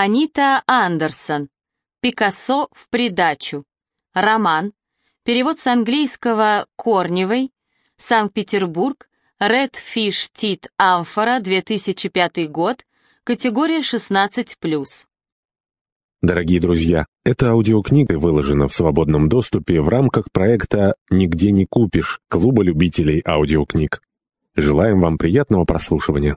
Анита Андерсон. Пикассо в придачу. Роман. Перевод с английского Корневой. Санкт-Петербург. Red Fish Tit Амфора, 2005 год. Категория 16+. Дорогие друзья, эта аудиокнига выложена в свободном доступе в рамках проекта «Нигде не купишь» Клуба любителей аудиокниг. Желаем вам приятного прослушивания.